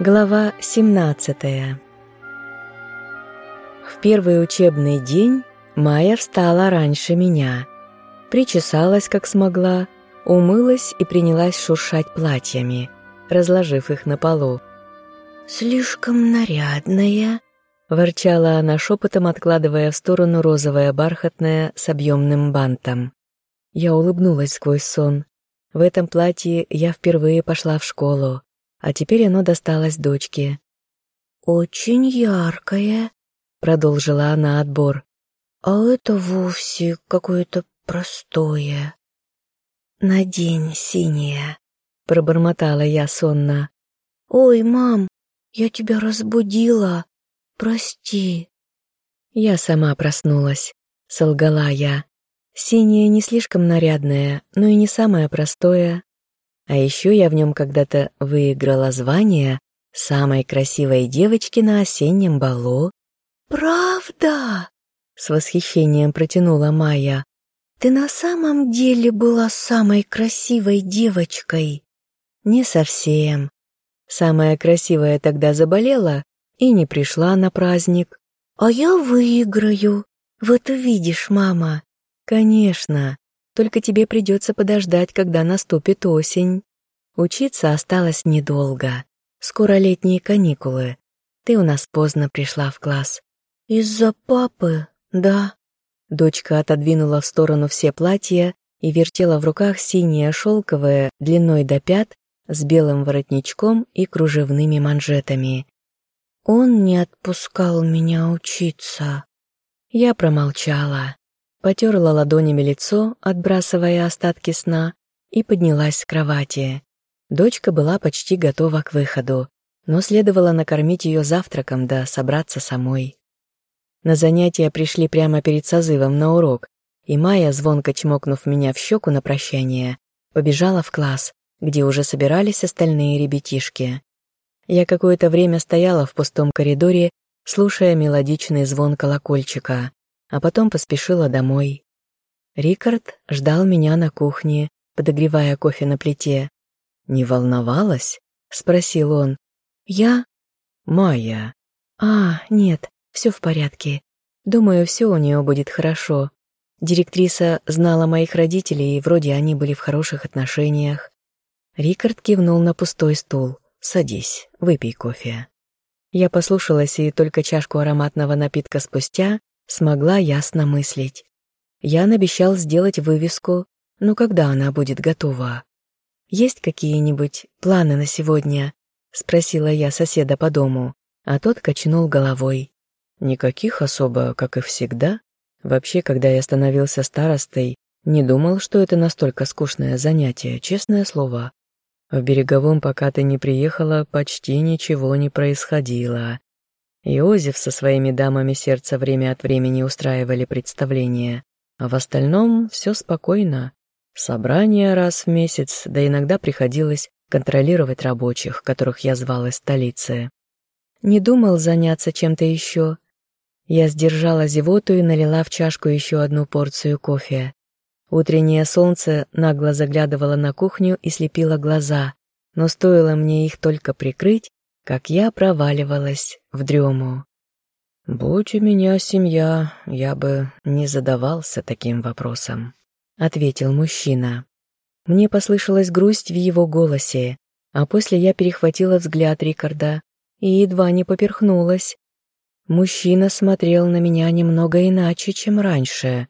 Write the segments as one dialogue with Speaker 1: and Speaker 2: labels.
Speaker 1: Глава 17 В первый учебный день Майя встала раньше меня. Причесалась, как смогла, умылась и принялась шуршать платьями, разложив их на полу. «Слишком нарядная», — ворчала она шепотом, откладывая в сторону розовое бархатное с объемным бантом. Я улыбнулась сквозь сон. В этом платье я впервые пошла в школу а теперь оно досталось дочке. «Очень яркое», — продолжила она отбор. «А это вовсе какое-то простое». «Надень синее», — пробормотала я сонно. «Ой, мам, я тебя разбудила. Прости». Я сама проснулась, солгала я. Синее не слишком нарядное, но и не самое простое, а еще я в нем когда-то выиграла звание самой красивой девочки на осеннем балу. «Правда?» — с восхищением протянула Майя. «Ты на самом деле была самой красивой девочкой?» «Не совсем. Самая красивая тогда заболела и не пришла на праздник. А я выиграю. Вот увидишь, мама». «Конечно. Только тебе придется подождать, когда наступит осень. Учиться осталось недолго. Скоро летние каникулы. Ты у нас поздно пришла в класс. Из-за папы, да. Дочка отодвинула в сторону все платья и вертела в руках синее шелковое длиной до пят с белым воротничком и кружевными манжетами. Он не отпускал меня учиться. Я промолчала потерла ладонями лицо, отбрасывая остатки сна, и поднялась с кровати. Дочка была почти готова к выходу, но следовало накормить ее завтраком да собраться самой. На занятия пришли прямо перед созывом на урок, и Майя, звонко чмокнув меня в щеку на прощание, побежала в класс, где уже собирались остальные ребятишки. Я какое-то время стояла в пустом коридоре, слушая мелодичный звон колокольчика а потом поспешила домой. Рикард ждал меня на кухне, подогревая кофе на плите. «Не волновалась?» — спросил он. «Я?» «Майя». «А, нет, все в порядке. Думаю, все у нее будет хорошо. Директриса знала моих родителей, и вроде они были в хороших отношениях». Рикард кивнул на пустой стул. «Садись, выпей кофе». Я послушалась, и только чашку ароматного напитка спустя смогла ясно мыслить. Ян обещал сделать вывеску, но когда она будет готова? «Есть какие-нибудь планы на сегодня?» — спросила я соседа по дому, а тот качнул головой. «Никаких особо, как и всегда. Вообще, когда я становился старостой, не думал, что это настолько скучное занятие, честное слово. В Береговом, пока ты не приехала, почти ничего не происходило. Иозеф со своими дамами сердца время от времени устраивали представления, а в остальном все спокойно. Собрание раз в месяц, да иногда приходилось контролировать рабочих, которых я звал из столицы. Не думал заняться чем-то еще. Я сдержала зевоту и налила в чашку еще одну порцию кофе. Утреннее солнце нагло заглядывало на кухню и слепило глаза, но стоило мне их только прикрыть, как я проваливалась в дрему. «Будь у меня семья, я бы не задавался таким вопросом», — ответил мужчина. Мне послышалась грусть в его голосе, а после я перехватила взгляд Рикарда и едва не поперхнулась. Мужчина смотрел на меня немного иначе, чем раньше.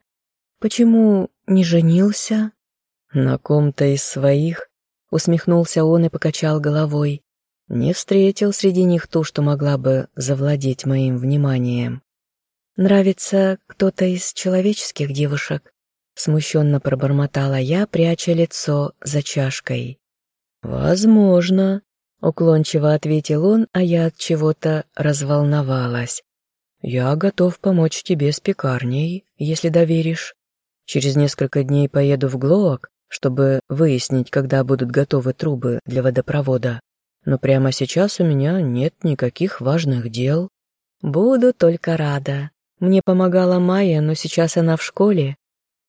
Speaker 1: Почему не женился? На ком-то из своих, усмехнулся он и покачал головой. Не встретил среди них ту, что могла бы завладеть моим вниманием. «Нравится кто-то из человеческих девушек?» Смущенно пробормотала я, пряча лицо за чашкой. «Возможно», — уклончиво ответил он, а я от чего-то разволновалась. «Я готов помочь тебе с пекарней, если доверишь. Через несколько дней поеду в Глоак, чтобы выяснить, когда будут готовы трубы для водопровода но прямо сейчас у меня нет никаких важных дел. Буду только рада. Мне помогала Майя, но сейчас она в школе.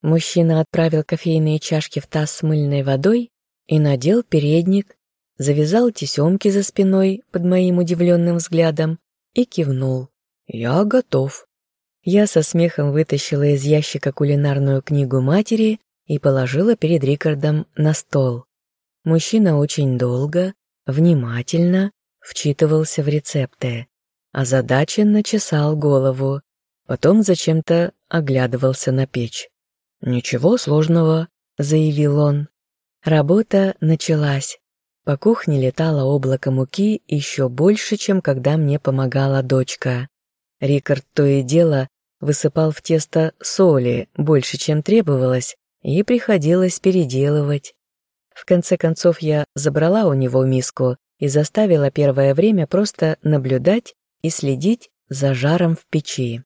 Speaker 1: Мужчина отправил кофейные чашки в таз с мыльной водой и надел передник. завязал тесемки за спиной под моим удивленным взглядом и кивнул. «Я готов». Я со смехом вытащила из ящика кулинарную книгу матери и положила перед Рикардом на стол. Мужчина очень долго, внимательно вчитывался в рецепты, озадаченно чесал голову, потом зачем-то оглядывался на печь. «Ничего сложного», — заявил он. Работа началась. По кухне летало облако муки еще больше, чем когда мне помогала дочка. Рикард то и дело высыпал в тесто соли больше, чем требовалось, и приходилось переделывать. В конце концов я забрала у него миску и заставила первое время просто наблюдать и следить за жаром в печи.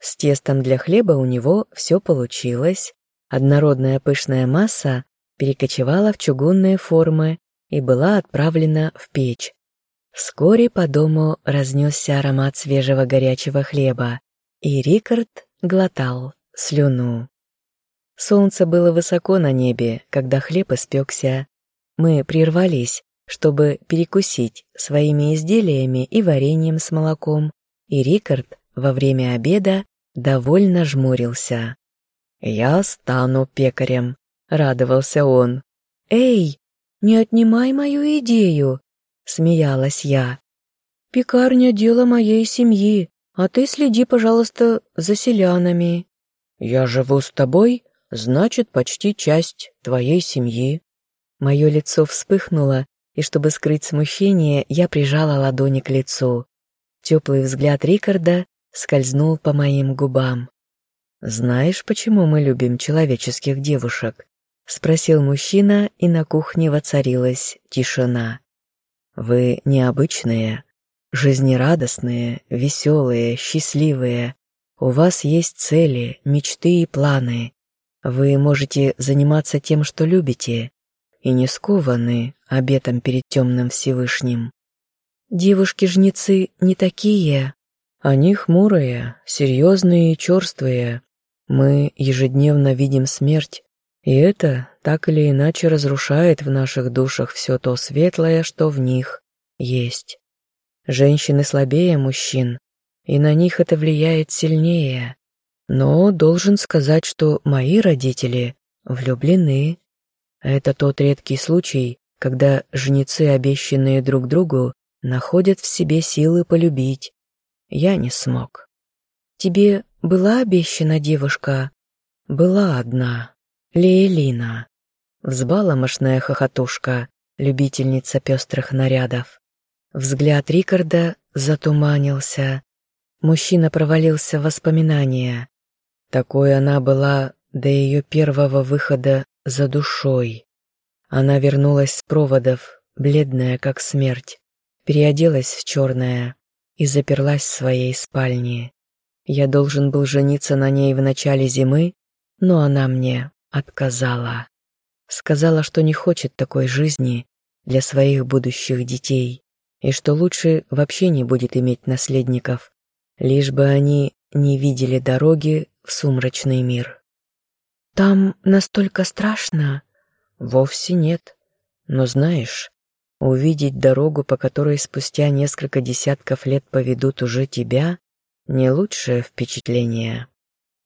Speaker 1: С тестом для хлеба у него все получилось. Однородная пышная масса перекочевала в чугунные формы и была отправлена в печь. Вскоре по дому разнесся аромат свежего горячего хлеба, и Рикард глотал слюну. Солнце было высоко на небе, когда хлеб испекся. Мы прервались, чтобы перекусить своими изделиями и вареньем с молоком, и Рикард во время обеда довольно жмурился. «Я стану пекарем», — радовался он. «Эй, не отнимай мою идею», — смеялась я. «Пекарня — дело моей семьи, а ты следи, пожалуйста, за селянами». «Я живу с тобой, значит, почти часть твоей семьи». Мое лицо вспыхнуло, и чтобы скрыть смущение, я прижала ладони к лицу. Теплый взгляд Рикарда скользнул по моим губам. «Знаешь, почему мы любим человеческих девушек?» — спросил мужчина, и на кухне воцарилась тишина. «Вы необычные, жизнерадостные, веселые, счастливые. У вас есть цели, мечты и планы. Вы можете заниматься тем, что любите, и не скованы обетом перед темным Всевышним. Девушки-жнецы не такие. Они хмурые, серьезные и черствые, мы ежедневно видим смерть, и это так или иначе разрушает в наших душах все то светлое, что в них есть. Женщины слабее мужчин, и на них это влияет сильнее. Но должен сказать, что мои родители влюблены. Это тот редкий случай, когда жнецы, обещанные друг другу, находят в себе силы полюбить. Я не смог. Тебе была обещана девушка? Была одна. Лейлина. Взбаламошная хохотушка, любительница пестрых нарядов. Взгляд Рикарда затуманился. Мужчина провалился в воспоминания. Такой она была до ее первого выхода за душой. Она вернулась с проводов, бледная как смерть, переоделась в черное и заперлась в своей спальне. Я должен был жениться на ней в начале зимы, но она мне отказала. Сказала, что не хочет такой жизни для своих будущих детей, и что лучше вообще не будет иметь наследников, лишь бы они не видели дороги в сумрачный мир. «Там настолько страшно?» «Вовсе нет. Но знаешь, увидеть дорогу, по которой спустя несколько десятков лет поведут уже тебя, не лучшее впечатление.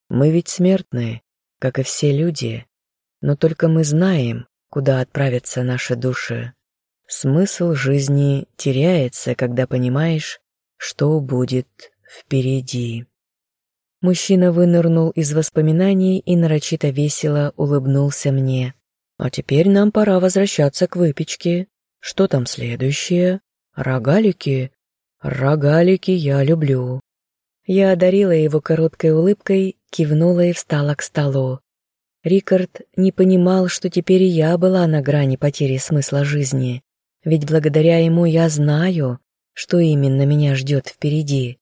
Speaker 1: Мы ведь смертные, как и все люди, но только мы знаем, куда отправятся наши души. Смысл жизни теряется, когда понимаешь, что будет впереди. Мужчина вынырнул из воспоминаний и нарочито весело улыбнулся мне. А теперь нам пора возвращаться к выпечке. Что там следующее? Рогалики? Рогалики я люблю. Я одарила его короткой улыбкой, кивнула и встала к столу. Рикард не понимал, что теперь и я была на грани потери смысла жизни, ведь благодаря ему я знаю, что именно меня ждет впереди.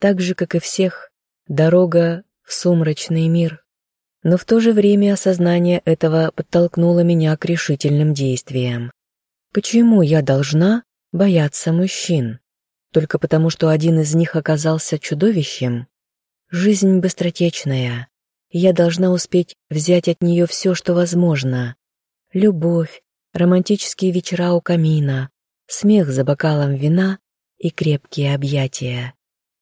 Speaker 1: Так же, как и всех, дорога в сумрачный мир. Но в то же время осознание этого подтолкнуло меня к решительным действиям. Почему я должна бояться мужчин? только потому, что один из них оказался чудовищем? Жизнь быстротечная, я должна успеть взять от нее все, что возможно. Любовь, романтические вечера у камина, смех за бокалом вина и крепкие объятия,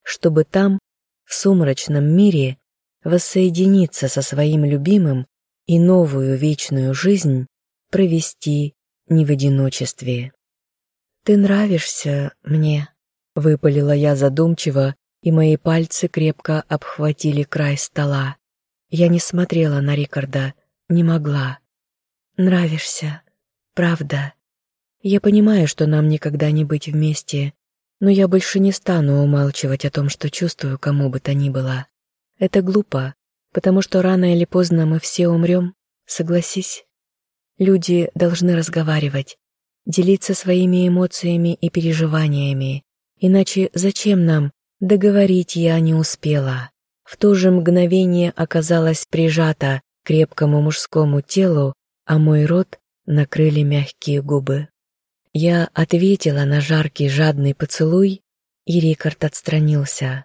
Speaker 1: чтобы там, в сумрачном мире, воссоединиться со своим любимым и новую вечную жизнь провести не в одиночестве. «Ты нравишься мне», — выпалила я задумчиво, и мои пальцы крепко обхватили край стола. Я не смотрела на Рикарда, не могла. «Нравишься, правда. Я понимаю, что нам никогда не быть вместе, но я больше не стану умалчивать о том, что чувствую кому бы то ни было. Это глупо, потому что рано или поздно мы все умрем, согласись. Люди должны разговаривать, делиться своими эмоциями и переживаниями, иначе зачем нам договорить я не успела. В то же мгновение оказалась прижата к крепкому мужскому телу, а мой рот накрыли мягкие губы. Я ответила на жаркий жадный поцелуй, и Рикард отстранился.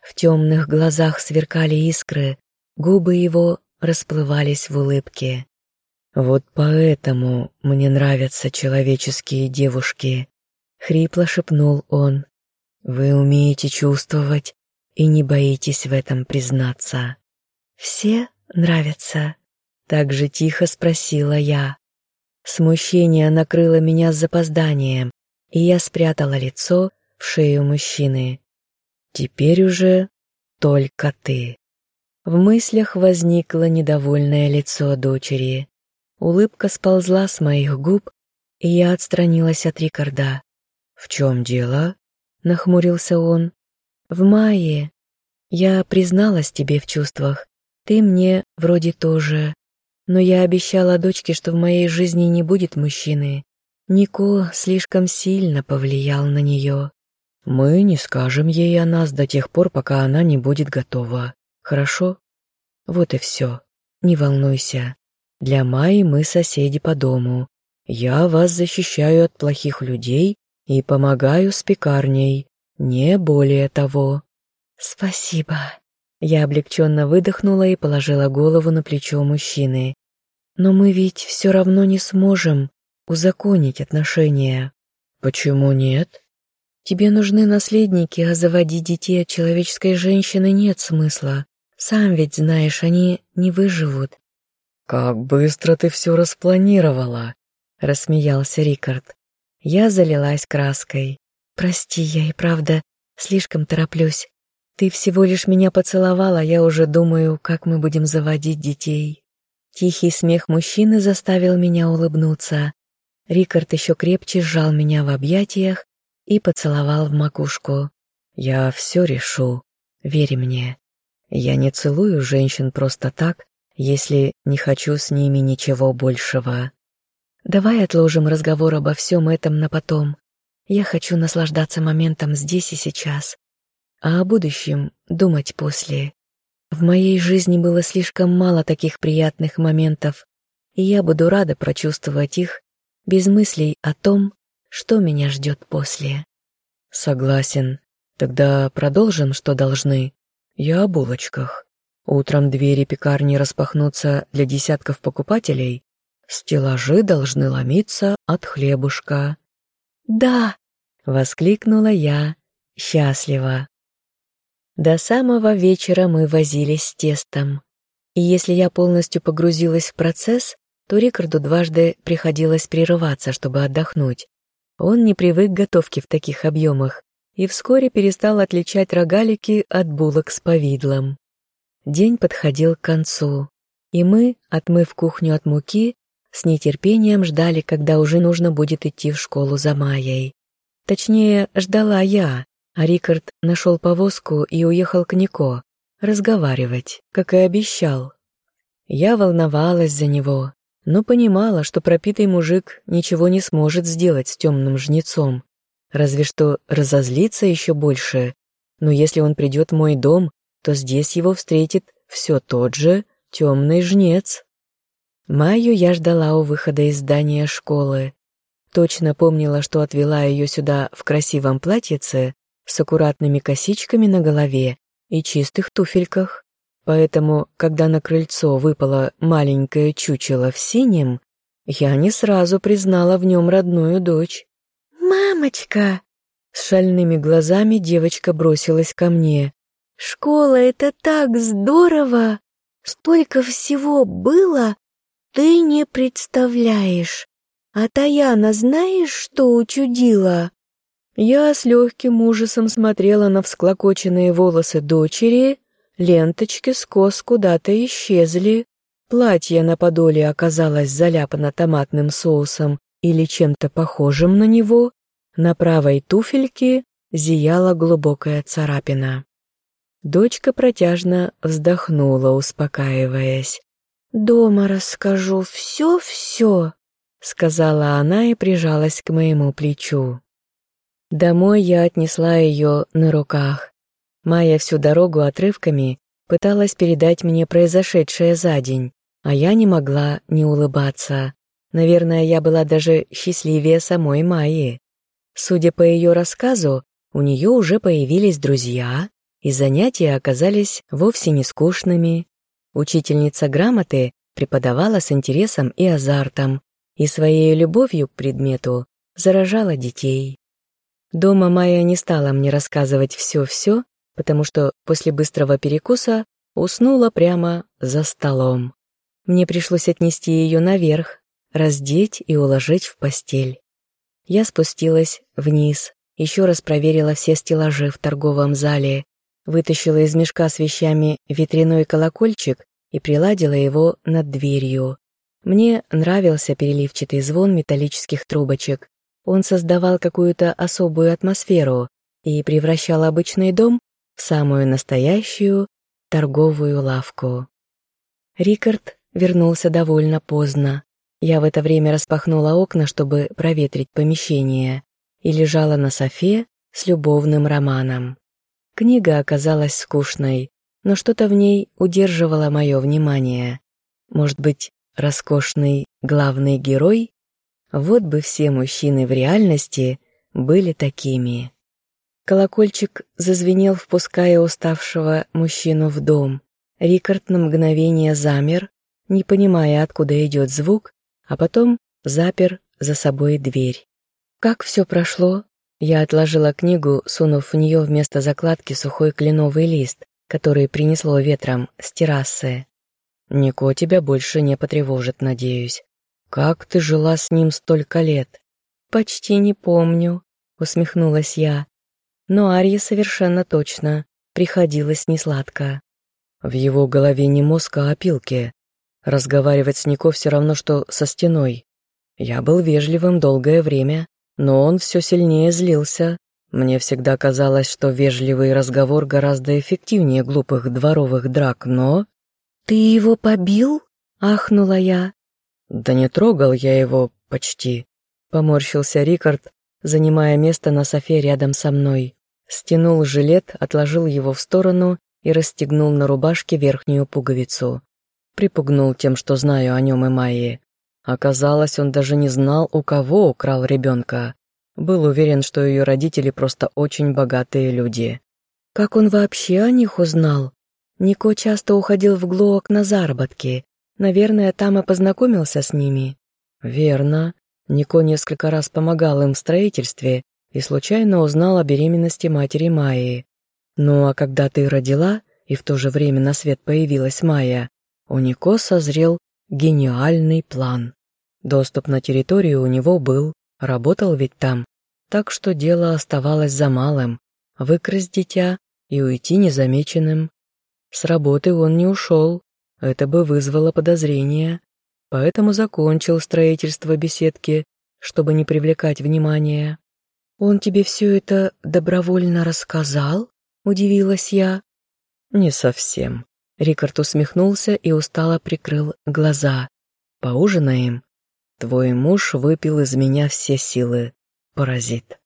Speaker 1: В темных глазах сверкали искры, губы его расплывались в улыбке. «Вот поэтому мне нравятся человеческие девушки», — хрипло шепнул он. «Вы умеете чувствовать и не боитесь в этом признаться». «Все нравятся?» — так же тихо спросила я. Смущение накрыло меня с запозданием, и я спрятала лицо в шею мужчины. «Теперь уже только ты». В мыслях возникло недовольное лицо дочери. Улыбка сползла с моих губ, и я отстранилась от Рикарда. «В чем дело?» — нахмурился он. «В мае. Я призналась тебе в чувствах. Ты мне вроде тоже. Но я обещала дочке, что в моей жизни не будет мужчины. Нико слишком сильно повлиял на нее. Мы не скажем ей о нас до тех пор, пока она не будет готова. Хорошо? Вот и все. Не волнуйся. Для Майи мы соседи по дому. Я вас защищаю от плохих людей и помогаю с пекарней. Не более того. Спасибо. Я облегченно выдохнула и положила голову на плечо мужчины. «Но мы ведь все равно не сможем узаконить отношения». «Почему нет?» «Тебе нужны наследники, а заводить детей от человеческой женщины нет смысла. Сам ведь знаешь, они не выживут». «Как быстро ты все распланировала!» — рассмеялся Рикард. Я залилась краской. «Прости, я и правда слишком тороплюсь. Ты всего лишь меня поцеловала, я уже думаю, как мы будем заводить детей. Тихий смех мужчины заставил меня улыбнуться. Рикард еще крепче сжал меня в объятиях и поцеловал в макушку. «Я все решу, верь мне. Я не целую женщин просто так, если не хочу с ними ничего большего. Давай отложим разговор обо всем этом на потом. Я хочу наслаждаться моментом здесь и сейчас а о будущем думать после. В моей жизни было слишком мало таких приятных моментов, и я буду рада прочувствовать их без мыслей о том, что меня ждет после. Согласен. Тогда продолжим, что должны. Я о булочках. Утром двери пекарни распахнутся для десятков покупателей. Стеллажи должны ломиться от хлебушка. «Да!» — воскликнула я, счастливо. До самого вечера мы возились с тестом. И если я полностью погрузилась в процесс, то Рикарду дважды приходилось прерываться, чтобы отдохнуть. Он не привык к готовке в таких объемах и вскоре перестал отличать рогалики от булок с повидлом. День подходил к концу, и мы, отмыв кухню от муки, с нетерпением ждали, когда уже нужно будет идти в школу за Майей. Точнее, ждала я, а Рикард нашел повозку и уехал к Нико, разговаривать, как и обещал. Я волновалась за него, но понимала, что пропитый мужик ничего не сможет сделать с темным жнецом, разве что разозлиться еще больше. Но если он придет в мой дом, то здесь его встретит все тот же темный жнец. Майю я ждала у выхода из здания школы. Точно помнила, что отвела ее сюда в красивом платьице, с аккуратными косичками на голове и чистых туфельках. Поэтому, когда на крыльцо выпало маленькое чучело в синем, я не сразу признала в нем родную дочь.
Speaker 2: «Мамочка!»
Speaker 1: С шальными глазами девочка бросилась ко мне.
Speaker 2: «Школа — это так здорово! Столько всего было, ты не представляешь. А Таяна знаешь, что учудила?»
Speaker 1: Я с легким ужасом смотрела на всклокоченные волосы дочери, ленточки с кос куда-то исчезли, платье на подоле оказалось заляпано томатным соусом или чем-то похожим на него, на правой туфельке зияла глубокая царапина. Дочка протяжно вздохнула, успокаиваясь.
Speaker 2: «Дома расскажу все-все», — сказала она и прижалась к моему плечу.
Speaker 1: Домой я отнесла ее на руках. Майя всю дорогу отрывками пыталась передать мне произошедшее за день, а я не могла не улыбаться. Наверное, я была даже счастливее самой Майи. Судя по ее рассказу, у нее уже появились друзья, и занятия оказались вовсе не скучными. Учительница грамоты преподавала с интересом и азартом, и своей любовью к предмету заражала детей. Дома Майя не стала мне рассказывать все-все, потому что после быстрого перекуса уснула прямо за столом. Мне пришлось отнести ее наверх, раздеть и уложить в постель. Я спустилась вниз, еще раз проверила все стеллажи в торговом зале, вытащила из мешка с вещами ветряной колокольчик и приладила его над дверью. Мне нравился переливчатый звон металлических трубочек, он создавал какую-то особую атмосферу и превращал обычный дом в самую настоящую торговую лавку. Рикард вернулся довольно поздно. Я в это время распахнула окна, чтобы проветрить помещение, и лежала на софе с любовным романом. Книга оказалась скучной, но что-то в ней удерживало мое внимание. Может быть, роскошный главный герой вот бы все мужчины в реальности были такими. Колокольчик зазвенел, впуская уставшего мужчину в дом. Рикард на мгновение замер, не понимая, откуда идет звук, а потом запер за собой дверь. Как все прошло? Я отложила книгу, сунув в нее вместо закладки сухой кленовый лист, который принесло ветром с террасы. «Нико тебя больше не потревожит, надеюсь. «Как ты жила с ним столько лет?» «Почти не помню», — усмехнулась я. Но Арье совершенно точно приходилось несладко. В его голове не мозг, а опилки. Разговаривать с Нико все равно, что со стеной. Я был вежливым долгое время, но он все сильнее злился. Мне всегда казалось, что вежливый разговор гораздо эффективнее глупых дворовых драк, но...
Speaker 2: «Ты его побил?» — ахнула я.
Speaker 1: «Да не трогал я его почти», — поморщился Рикард, занимая место на софе рядом со мной. Стянул жилет, отложил его в сторону и расстегнул на рубашке верхнюю пуговицу. Припугнул тем, что знаю о нем и Майе. Оказалось, он даже не знал, у кого украл ребенка. Был уверен, что ее родители просто очень богатые люди.
Speaker 2: Как он вообще о них узнал? Нико часто уходил в Глоок на заработки, Наверное, там и познакомился с ними.
Speaker 1: Верно. Нико несколько раз помогал им в строительстве и случайно узнал о беременности матери Майи. Ну а когда ты родила, и в то же время на свет появилась Майя, у Нико созрел гениальный план. Доступ на территорию у него был, работал ведь там, так что дело оставалось за малым — выкрасть дитя и уйти незамеченным. С работы он не ушел, это бы вызвало подозрения, поэтому закончил строительство беседки, чтобы не привлекать внимания.
Speaker 2: «Он тебе все это добровольно рассказал?» — удивилась я.
Speaker 1: «Не совсем». Рикард усмехнулся и устало прикрыл глаза. «Поужинаем? Твой муж выпил из меня все силы. Паразит».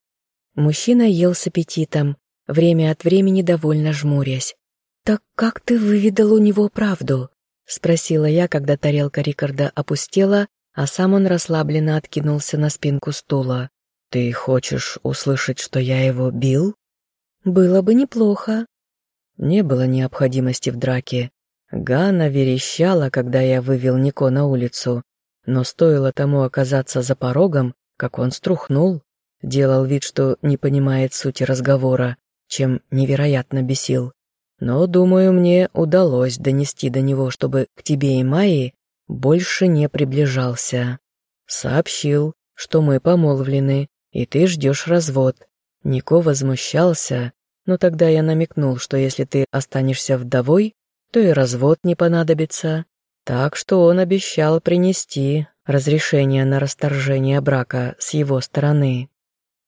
Speaker 1: Мужчина ел с аппетитом, время от времени довольно жмурясь.
Speaker 2: «Так как ты выведал у него правду?»
Speaker 1: — спросила я, когда тарелка Рикарда опустела, а сам он расслабленно откинулся на спинку стула. «Ты хочешь услышать, что я его бил?»
Speaker 2: «Было бы неплохо».
Speaker 1: Не было необходимости в драке. Ганна верещала, когда я вывел Нико на улицу.
Speaker 2: но стоило тому оказаться за порогом, как он струхнул, делал вид, что не понимает сути разговора, чем невероятно бесил. Но, думаю, мне удалось донести до него, чтобы к тебе и Майе больше не приближался. Сообщил, что мы помолвлены, и ты ждешь развод. Нико возмущался, но тогда я намекнул, что если ты останешься вдовой, то и развод не понадобится. Так что он обещал принести разрешение на расторжение брака с его стороны.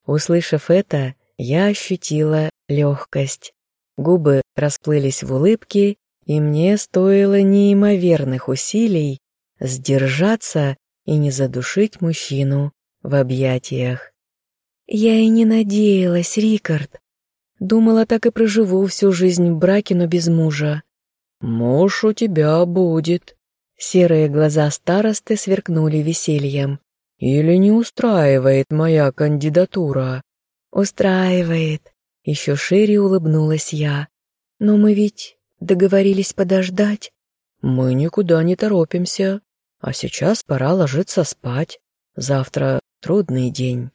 Speaker 2: Услышав это, я ощутила легкость. Губы расплылись в улыбке, и мне стоило неимоверных усилий сдержаться и не задушить мужчину в объятиях. Я и не надеялась, Рикард. Думала, так и проживу всю жизнь в браке, но без мужа. Муж у тебя будет. Серые глаза старосты сверкнули весельем. Или не устраивает моя кандидатура? Устраивает. Еще шире улыбнулась я. Но мы ведь договорились подождать. Мы никуда не торопимся. А сейчас пора ложиться спать. Завтра трудный день.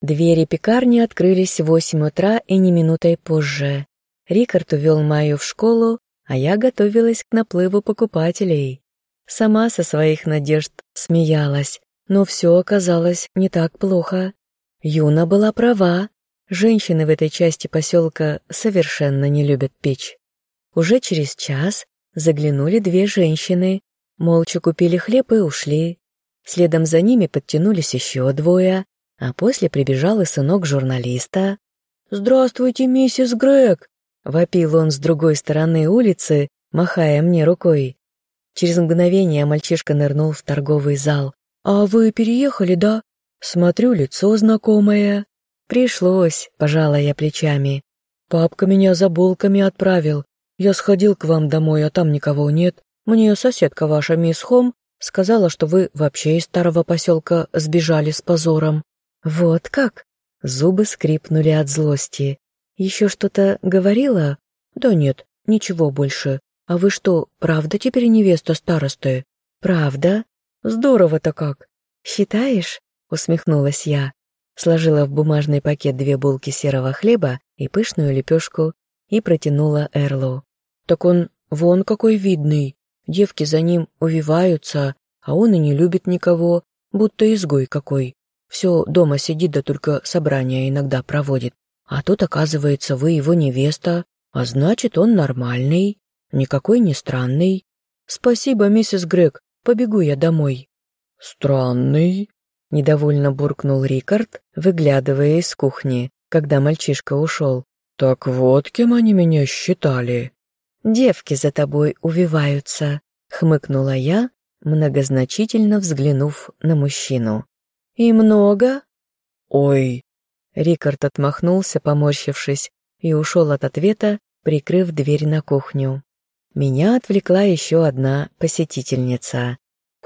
Speaker 2: Двери пекарни открылись в восемь утра и не минутой позже. Рикард увел Майю в школу, а я готовилась к наплыву покупателей. Сама со своих надежд смеялась, но все оказалось не так плохо. Юна была права. Женщины в этой части поселка совершенно не любят печь. Уже через час заглянули две женщины, Молча купили хлеб и ушли. Следом за ними подтянулись еще двое, а после прибежал и сынок журналиста. «Здравствуйте, миссис Грег!» — вопил он с другой стороны улицы, махая мне рукой. Через мгновение мальчишка нырнул в торговый зал. «А вы переехали, да? Смотрю, лицо знакомое». «Пришлось», — пожала я плечами. «Папка меня за булками отправил. Я сходил к вам домой, а там никого нет. Мне соседка ваша, мисс Хом, сказала, что вы вообще из старого поселка сбежали с позором. Вот как? Зубы скрипнули от злости. Еще что-то говорила? Да нет, ничего больше. А вы что, правда теперь невеста старосты? Правда? Здорово-то как. Считаешь? Усмехнулась я. Сложила в бумажный пакет две булки серого хлеба и пышную лепешку и протянула Эрлу. Так он вон какой видный. Девки за ним увиваются, а он и не любит никого, будто изгой какой. Все дома сидит, да только собрания иногда проводит. А тут, оказывается, вы его невеста, а значит, он нормальный, никакой не странный. Спасибо, миссис Грег, побегу я домой. Странный? Недовольно буркнул Рикард, выглядывая из кухни, когда мальчишка ушел. Так вот, кем они меня считали. «Девки за тобой увиваются», — хмыкнула я, многозначительно взглянув на мужчину. «И много?» «Ой!» Рикард отмахнулся, поморщившись, и ушел от ответа, прикрыв дверь на кухню. Меня отвлекла еще одна посетительница.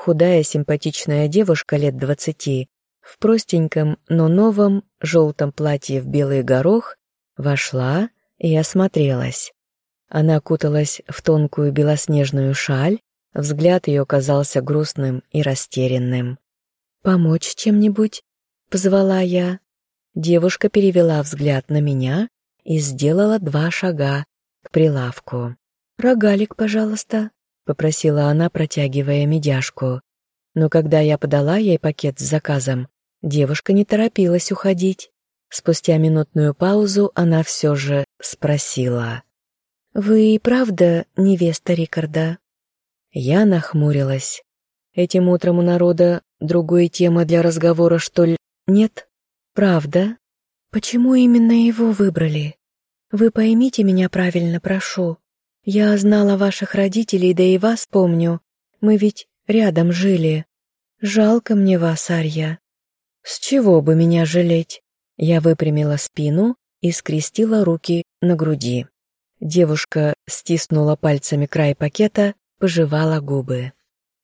Speaker 2: Худая симпатичная девушка лет двадцати, в простеньком, но новом желтом платье в белый горох, вошла и осмотрелась. Она куталась в тонкую белоснежную шаль, взгляд ее казался грустным и растерянным. «Помочь чем-нибудь?» — позвала я. Девушка перевела взгляд на меня и сделала два шага к прилавку. «Рогалик, пожалуйста», — попросила она, протягивая медяшку. Но когда я подала ей пакет с заказом, девушка не торопилась уходить. Спустя минутную паузу она все же спросила. «Вы и правда невеста Рикарда?» Я нахмурилась. Этим утром у народа другой темы для разговора, что ли, нет? Правда? Почему именно его выбрали? Вы поймите меня правильно, прошу. Я знала ваших родителей, да и вас помню. Мы ведь рядом жили. Жалко мне вас, Арья. С чего бы меня жалеть? Я выпрямила спину и скрестила руки на груди. Девушка стиснула пальцами край пакета, пожевала губы.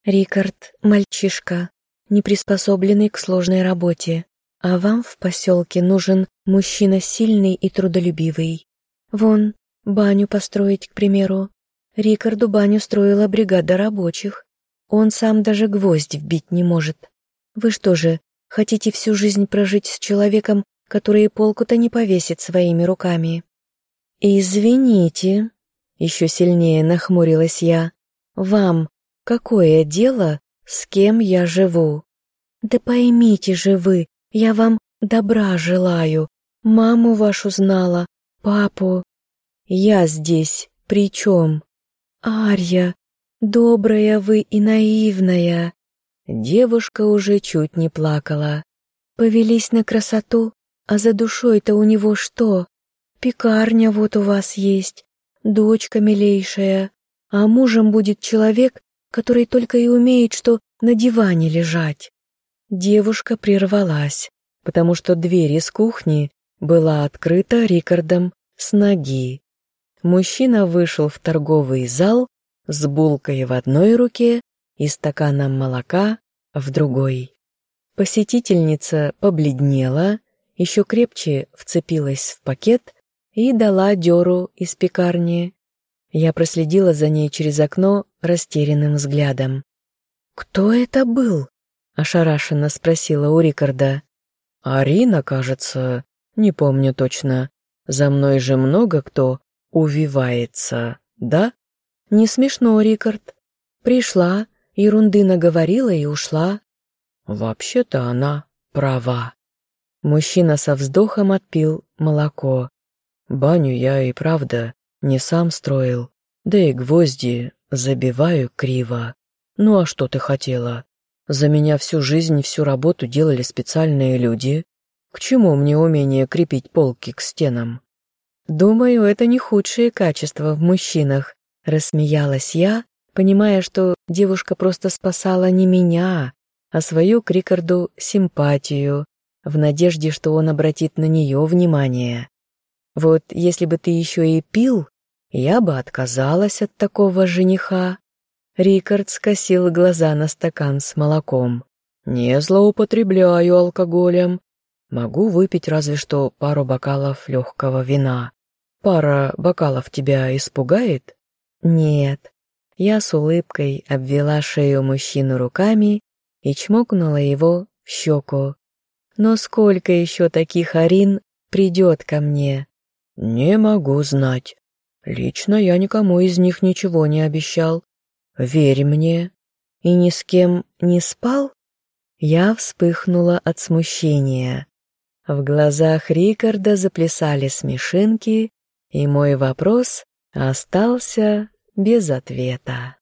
Speaker 2: «Рикард — мальчишка, не приспособленный к сложной работе, а вам в поселке нужен мужчина сильный и трудолюбивый. Вон, баню построить, к примеру. Рикарду баню строила бригада рабочих.
Speaker 1: Он сам даже гвоздь вбить не может. Вы что же, хотите всю жизнь прожить с человеком, который полку-то не повесит своими руками?» «Извините», — еще сильнее нахмурилась я, — «вам какое дело, с кем я живу?» «Да поймите же вы, я вам добра желаю, маму вашу знала, папу. Я здесь при чем? Арья, добрая вы и наивная». Девушка уже чуть не плакала. Повелись на красоту, а за душой-то у него что? Пекарня вот у вас есть, дочка милейшая, а мужем будет человек, который только и умеет, что на диване лежать. Девушка прервалась, потому что дверь из кухни была открыта Рикардом с ноги. Мужчина вышел в торговый зал с булкой в одной руке и стаканом молока в другой. Посетительница побледнела, еще крепче вцепилась в пакет и дала дёру из пекарни. Я проследила за ней через окно растерянным взглядом. «Кто это был?» — ошарашенно спросила у Рикарда. «Арина, кажется, не помню точно. За мной же много кто увивается, да?» «Не смешно, Рикард. Пришла, ерунды наговорила и ушла». «Вообще-то она права». Мужчина со вздохом отпил молоко. Баню я и правда не сам строил, да и гвозди забиваю криво. Ну а что ты хотела? За меня всю жизнь всю работу делали специальные люди. К чему мне умение крепить полки к стенам? Думаю, это не худшие качества в мужчинах, рассмеялась я, понимая, что девушка просто спасала не меня, а свою к Рикарду симпатию, в надежде, что он обратит на нее внимание. Вот если бы ты еще и пил, я бы отказалась от такого жениха. Рикард скосил глаза на стакан с молоком. Не злоупотребляю алкоголем. Могу выпить разве что пару бокалов легкого вина. Пара бокалов тебя испугает? Нет. Я с улыбкой обвела шею мужчину руками и чмокнула его в щеку. Но сколько еще таких Арин придет ко мне? «Не могу знать. Лично я никому из них ничего не обещал. Верь мне. И ни с кем не спал?» Я вспыхнула от смущения. В глазах Рикарда заплясали смешинки, и мой вопрос остался без ответа.